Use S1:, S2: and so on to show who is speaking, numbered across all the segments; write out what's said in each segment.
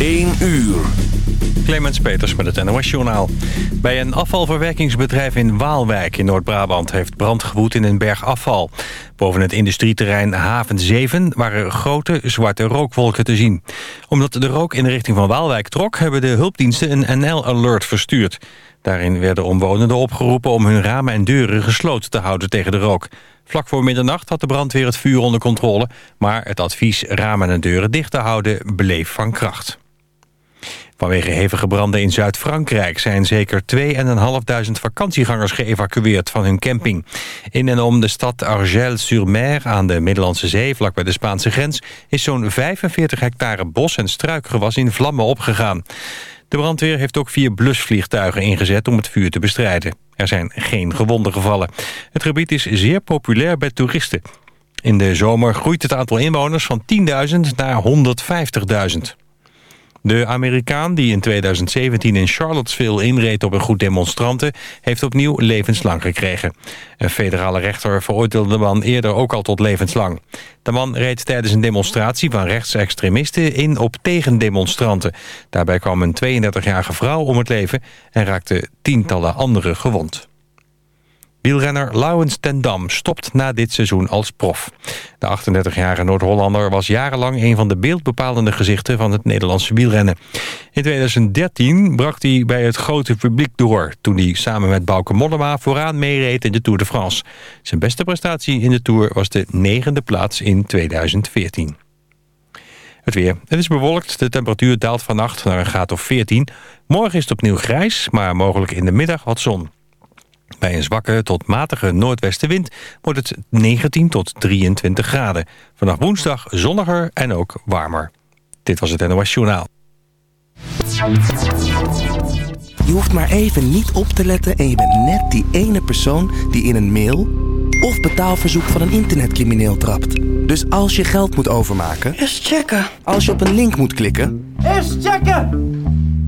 S1: 1 uur.
S2: Clemens Peters met het NOS Journaal. Bij een afvalverwerkingsbedrijf in Waalwijk in Noord-Brabant... heeft brand gewoed in een berg afval. Boven het industrieterrein Haven 7 waren grote zwarte rookwolken te zien. Omdat de rook in de richting van Waalwijk trok... hebben de hulpdiensten een NL-alert verstuurd. Daarin werden omwonenden opgeroepen om hun ramen en deuren gesloten te houden tegen de rook. Vlak voor middernacht had de brandweer het vuur onder controle... maar het advies ramen en deuren dicht te houden bleef van kracht. Vanwege hevige branden in Zuid-Frankrijk zijn zeker 2.500 vakantiegangers geëvacueerd van hun camping. In en om de stad Argel-sur-Mer aan de Middellandse Zee, vlakbij de Spaanse grens, is zo'n 45 hectare bos en struikgewas in vlammen opgegaan. De brandweer heeft ook vier blusvliegtuigen ingezet om het vuur te bestrijden. Er zijn geen gewonden gevallen. Het gebied is zeer populair bij toeristen. In de zomer groeit het aantal inwoners van 10.000 naar 150.000. De Amerikaan die in 2017 in Charlottesville inreed op een groep demonstranten... heeft opnieuw levenslang gekregen. Een federale rechter veroordeelde de man eerder ook al tot levenslang. De man reed tijdens een demonstratie van rechtsextremisten in op tegendemonstranten. Daarbij kwam een 32-jarige vrouw om het leven en raakte tientallen anderen gewond. Wielrenner Lauwens ten Dam stopt na dit seizoen als prof. De 38-jarige Noord-Hollander was jarenlang een van de beeldbepalende gezichten van het Nederlandse wielrennen. In 2013 bracht hij bij het grote publiek door toen hij samen met Bauke Mollema vooraan meereed in de Tour de France. Zijn beste prestatie in de Tour was de negende plaats in 2014. Het weer. Het is bewolkt. De temperatuur daalt vannacht naar een graad of 14. Morgen is het opnieuw grijs, maar mogelijk in de middag wat zon. Bij een zwakke tot matige noordwestenwind wordt het 19 tot 23 graden. Vanaf woensdag zonniger en ook warmer. Dit was het NOS Journaal.
S3: Je hoeft maar even niet op te letten en je bent net die ene persoon die in een mail of betaalverzoek van een internetcrimineel trapt. Dus als je geld moet overmaken...
S4: Eerst checken.
S3: Als je op een link moet klikken...
S4: Eerst checken!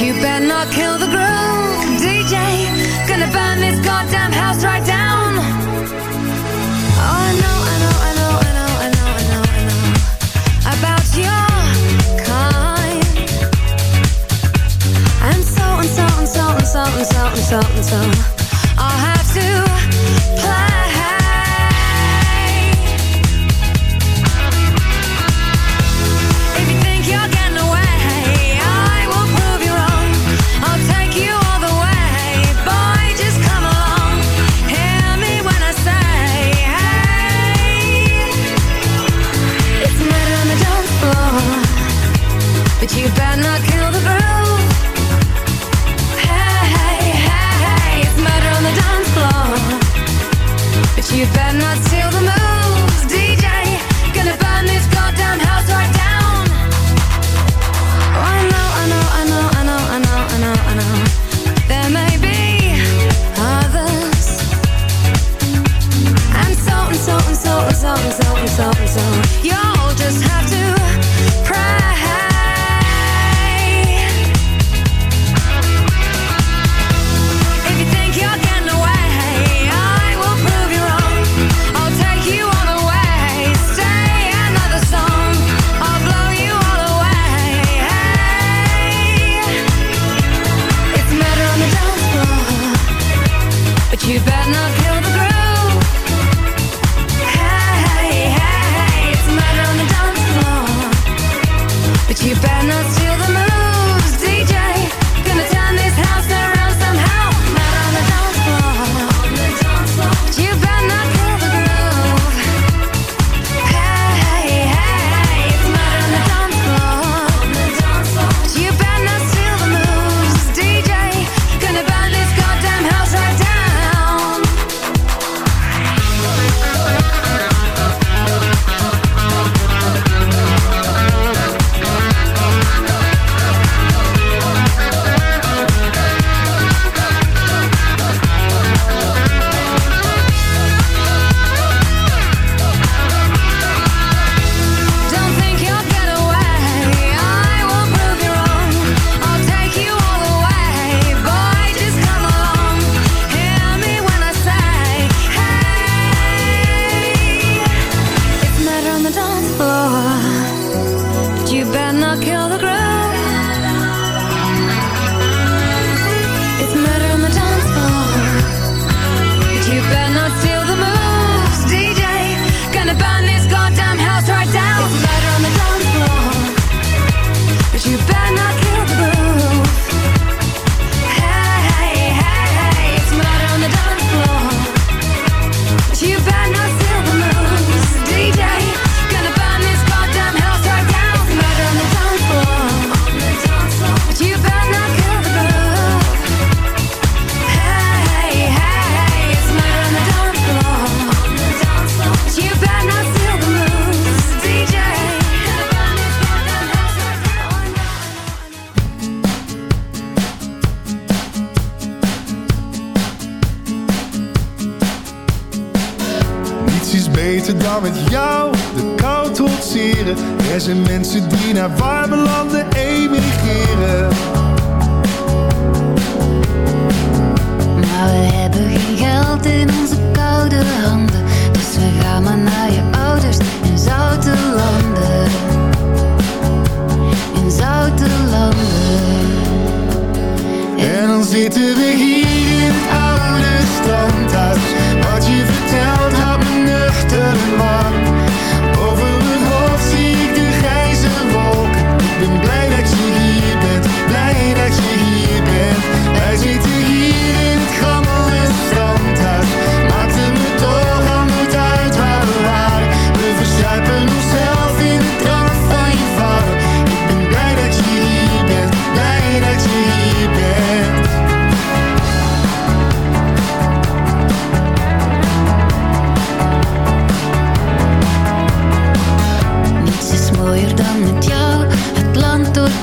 S5: you better not kill the groom dj gonna burn this goddamn something, something, something as it may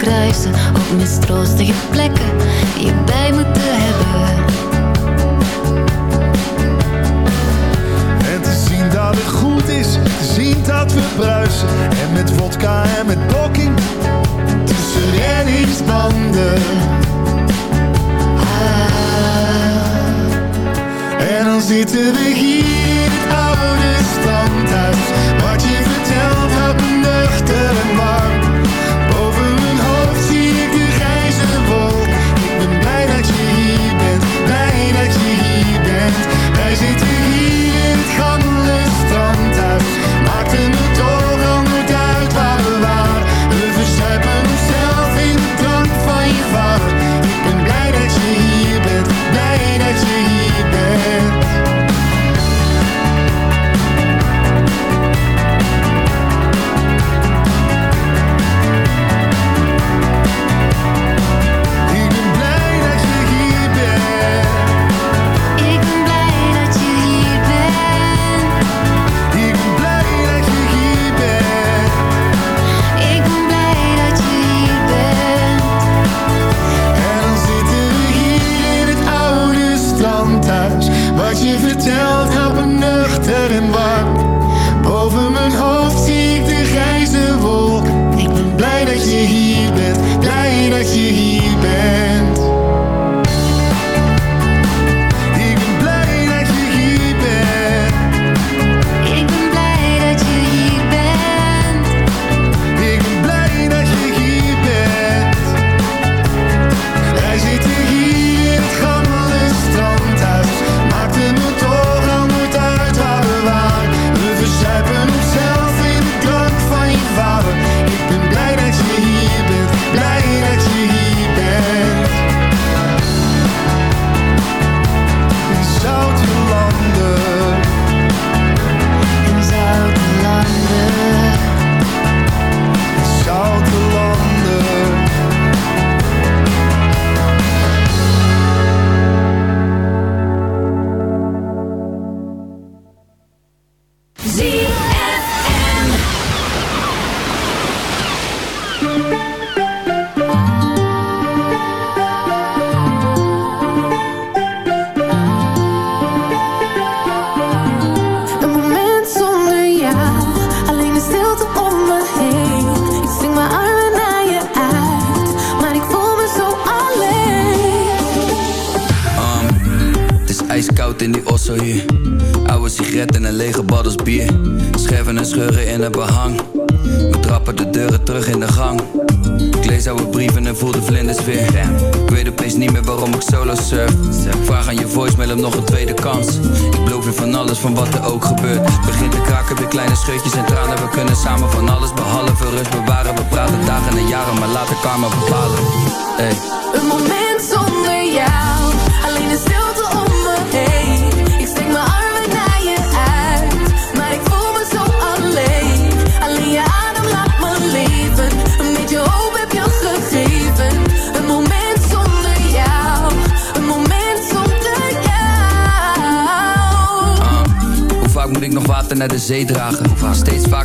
S6: doorkruisen. Op mistroostige plekken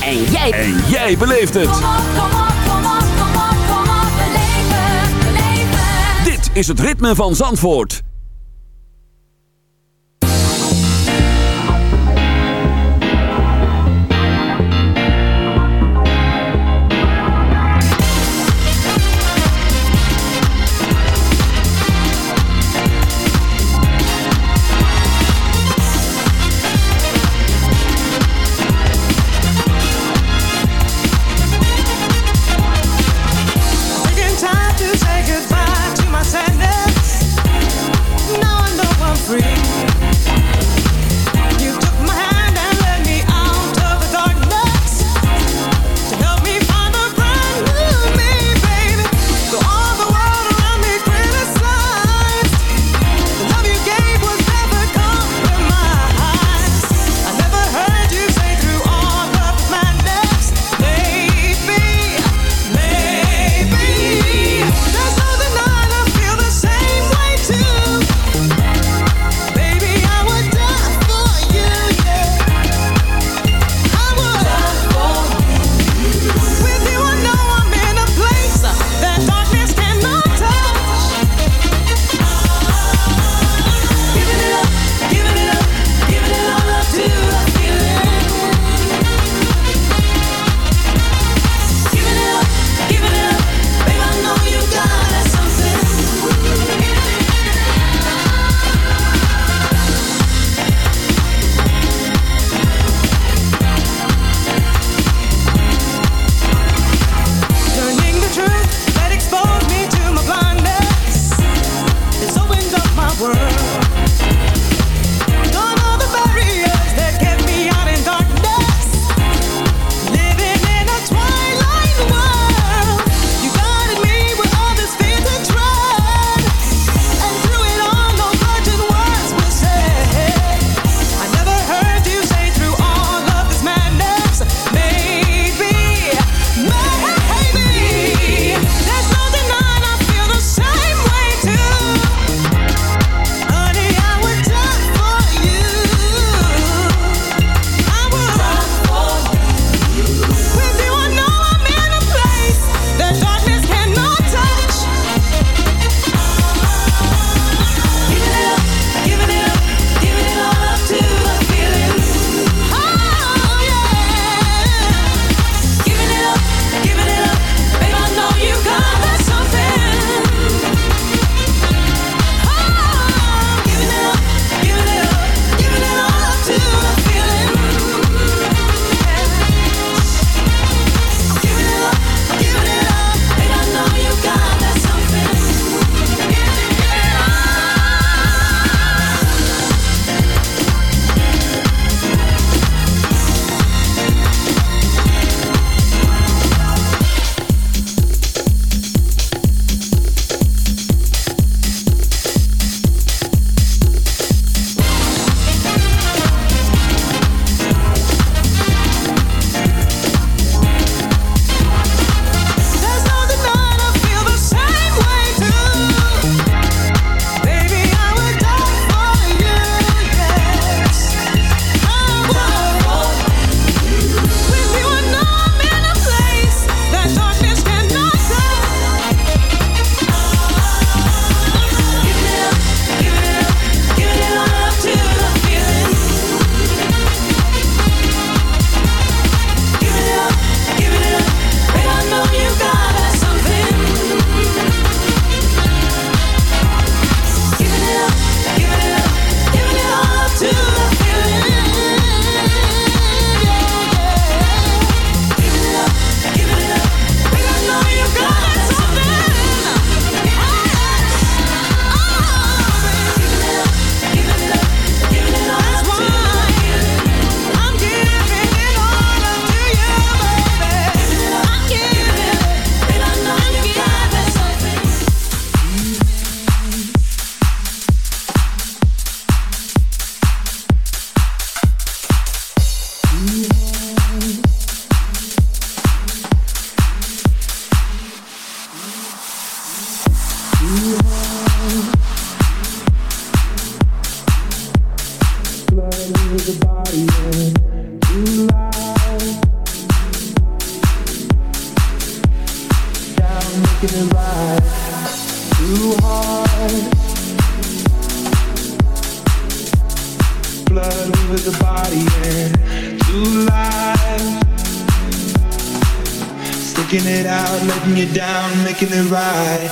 S7: jij. En jij. En jij beleeft het.
S5: Kom op, kom op, kom op, kom op, kom op. Beleven, beleven.
S7: Dit is het ritme van Zandvoort.
S8: making it right.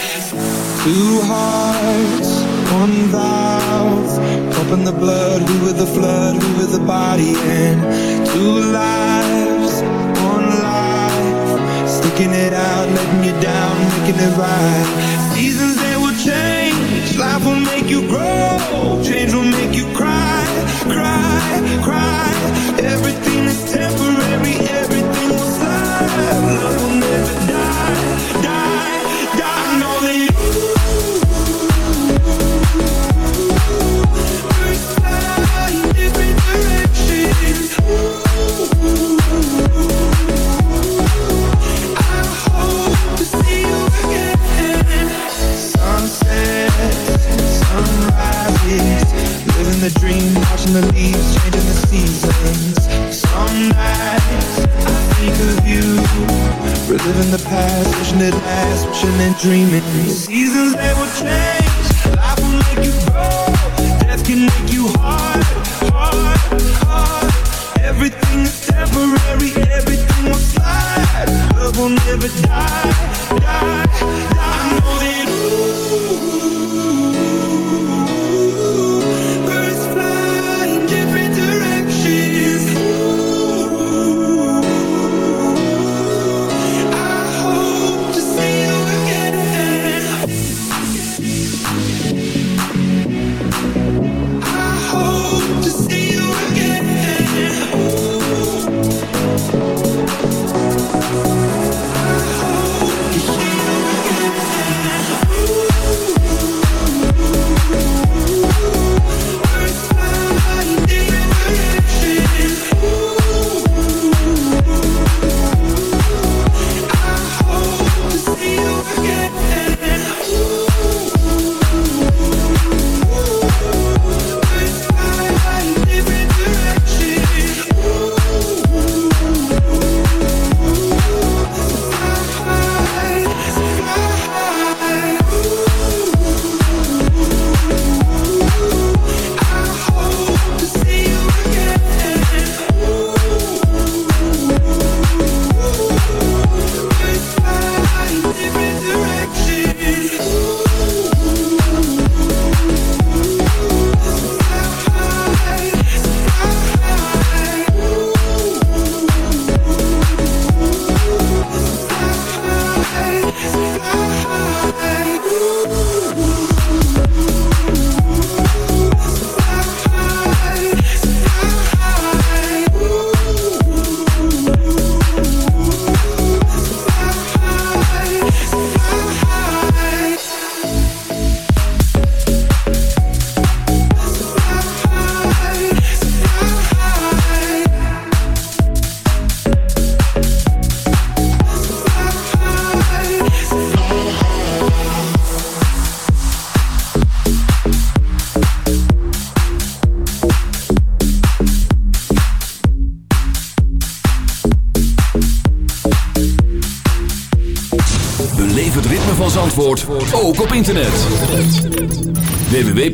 S8: Two hearts, one valve. Pumping the blood, who with the flood, who with the body. And two lives, one life. Sticking it out, letting you down, making it right. Seasons, they will change. Life will make you grow past Wishing it last, wishing and dreaming. Seasons they will change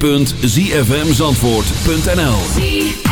S5: www.zfmzandvoort.nl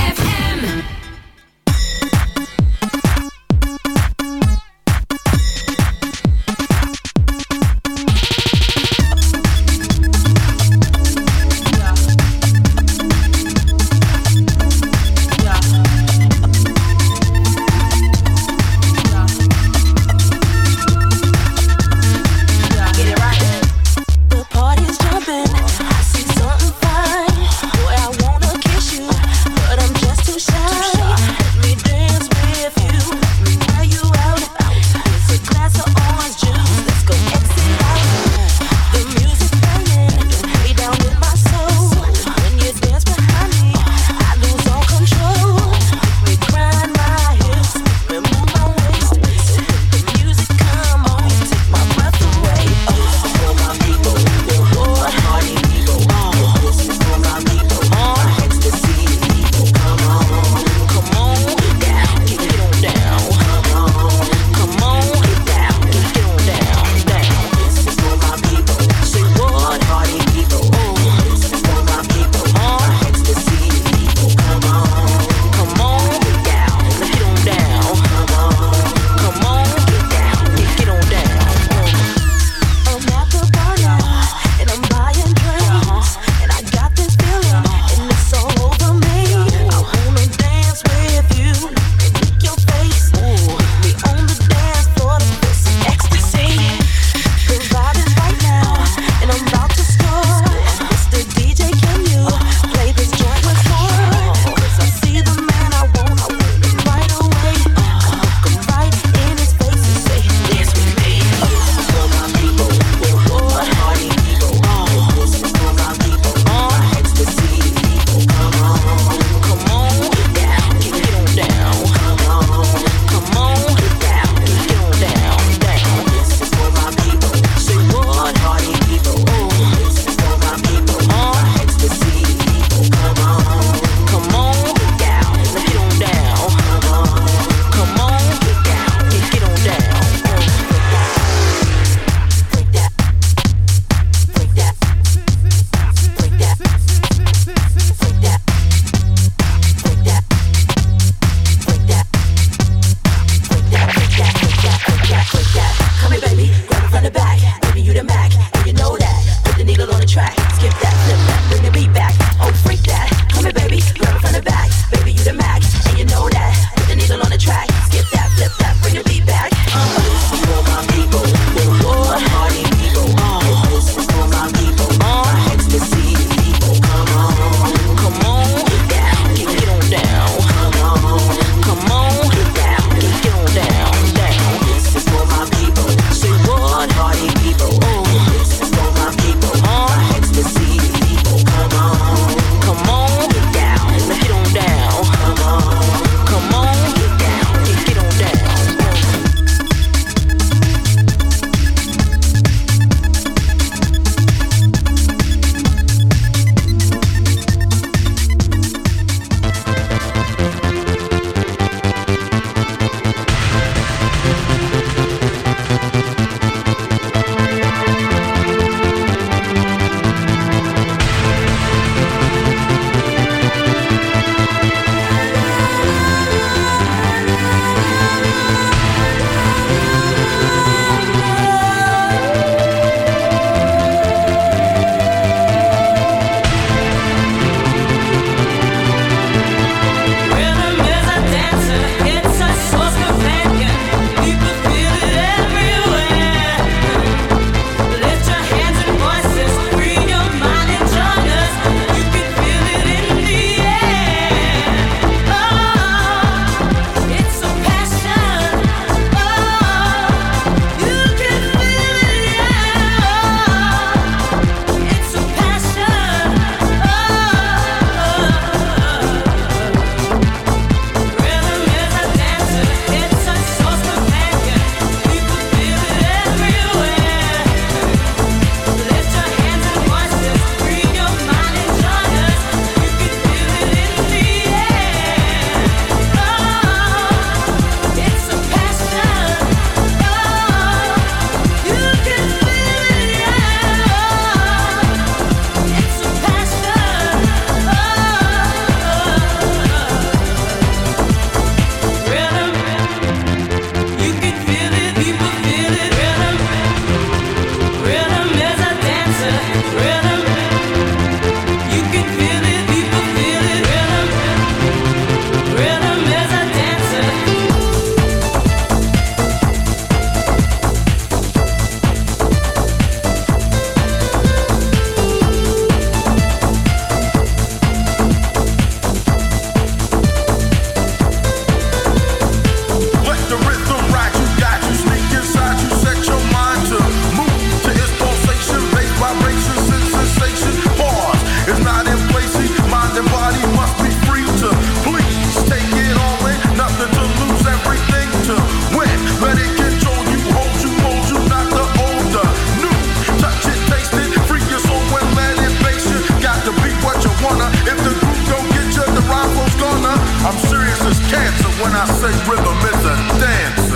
S9: This is
S10: cancer when I say rhythm is a dance.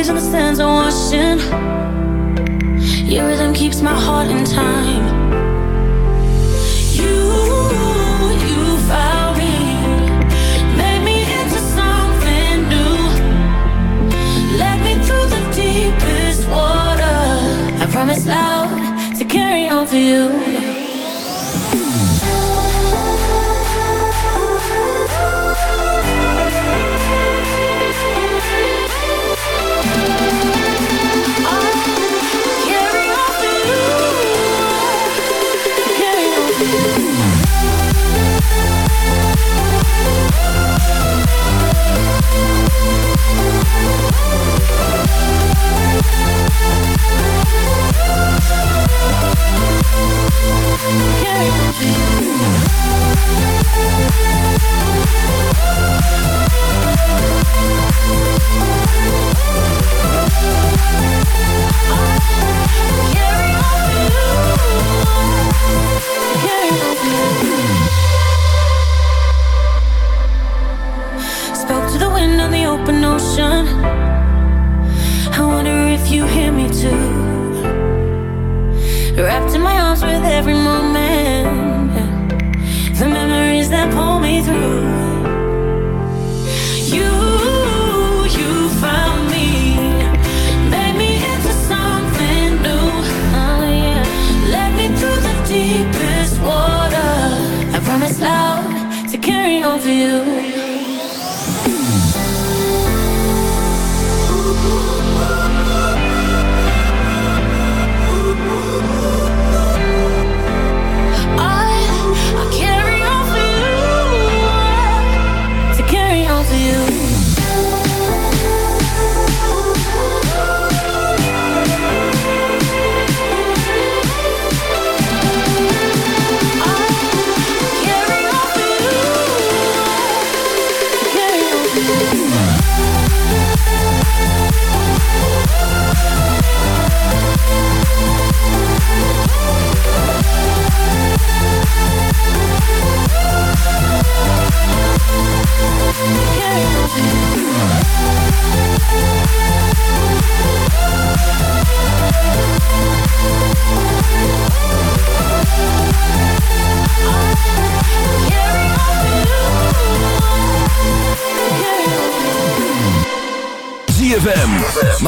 S10: Waves and the sands are washing. Your rhythm keeps my heart in time. You, you found me, made me into something new. Led me through the deepest water. I promise loud to carry on for you. Carry on you. Carry on you. Open ocean. I wonder if you hear me too. Wrapped in my arms with every moment.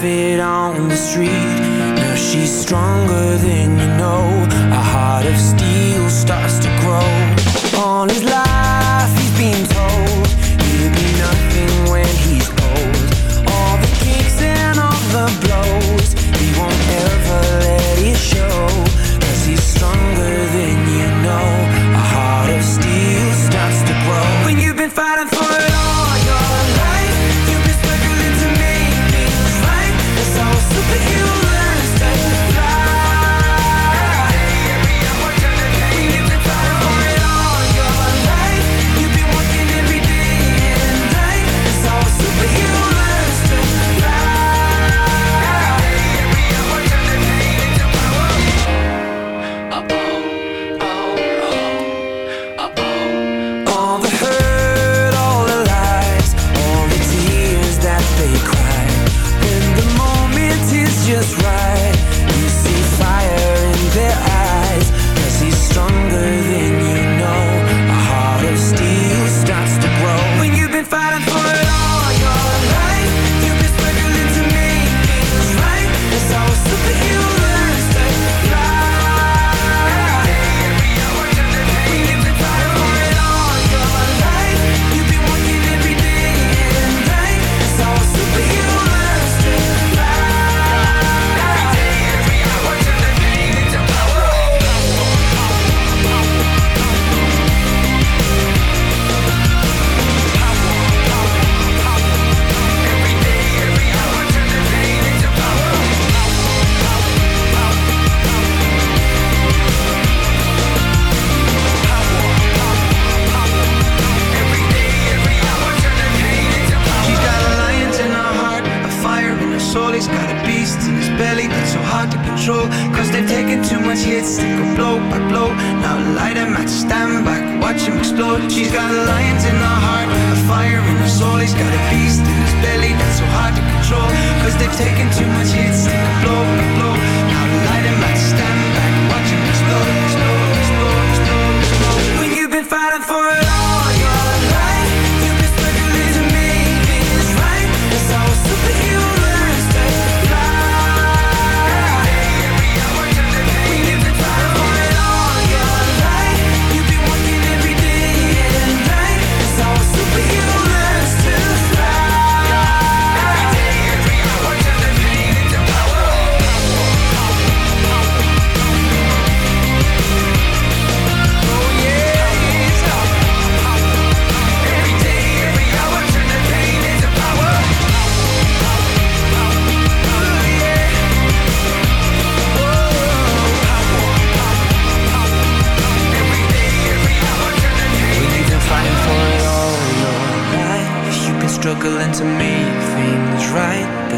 S8: fit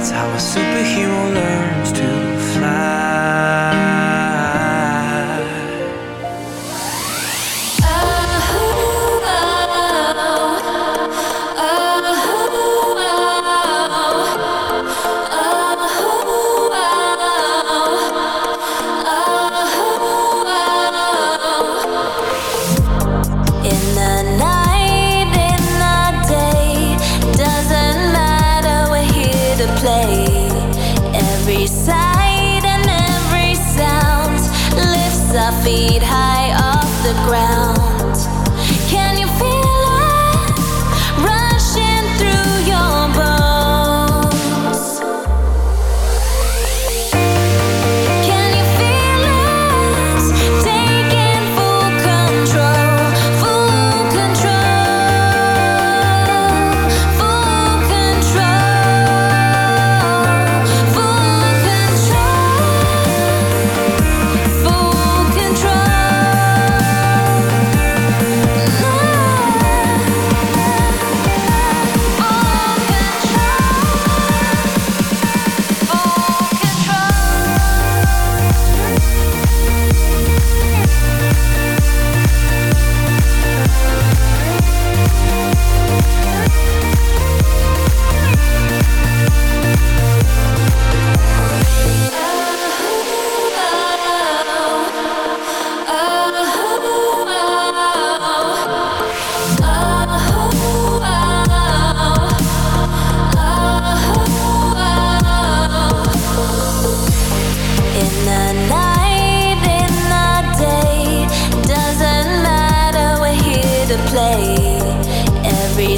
S8: That's how a superhero learns to fly.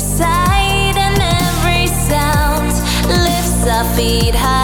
S10: sight and every sound lifts our feet high.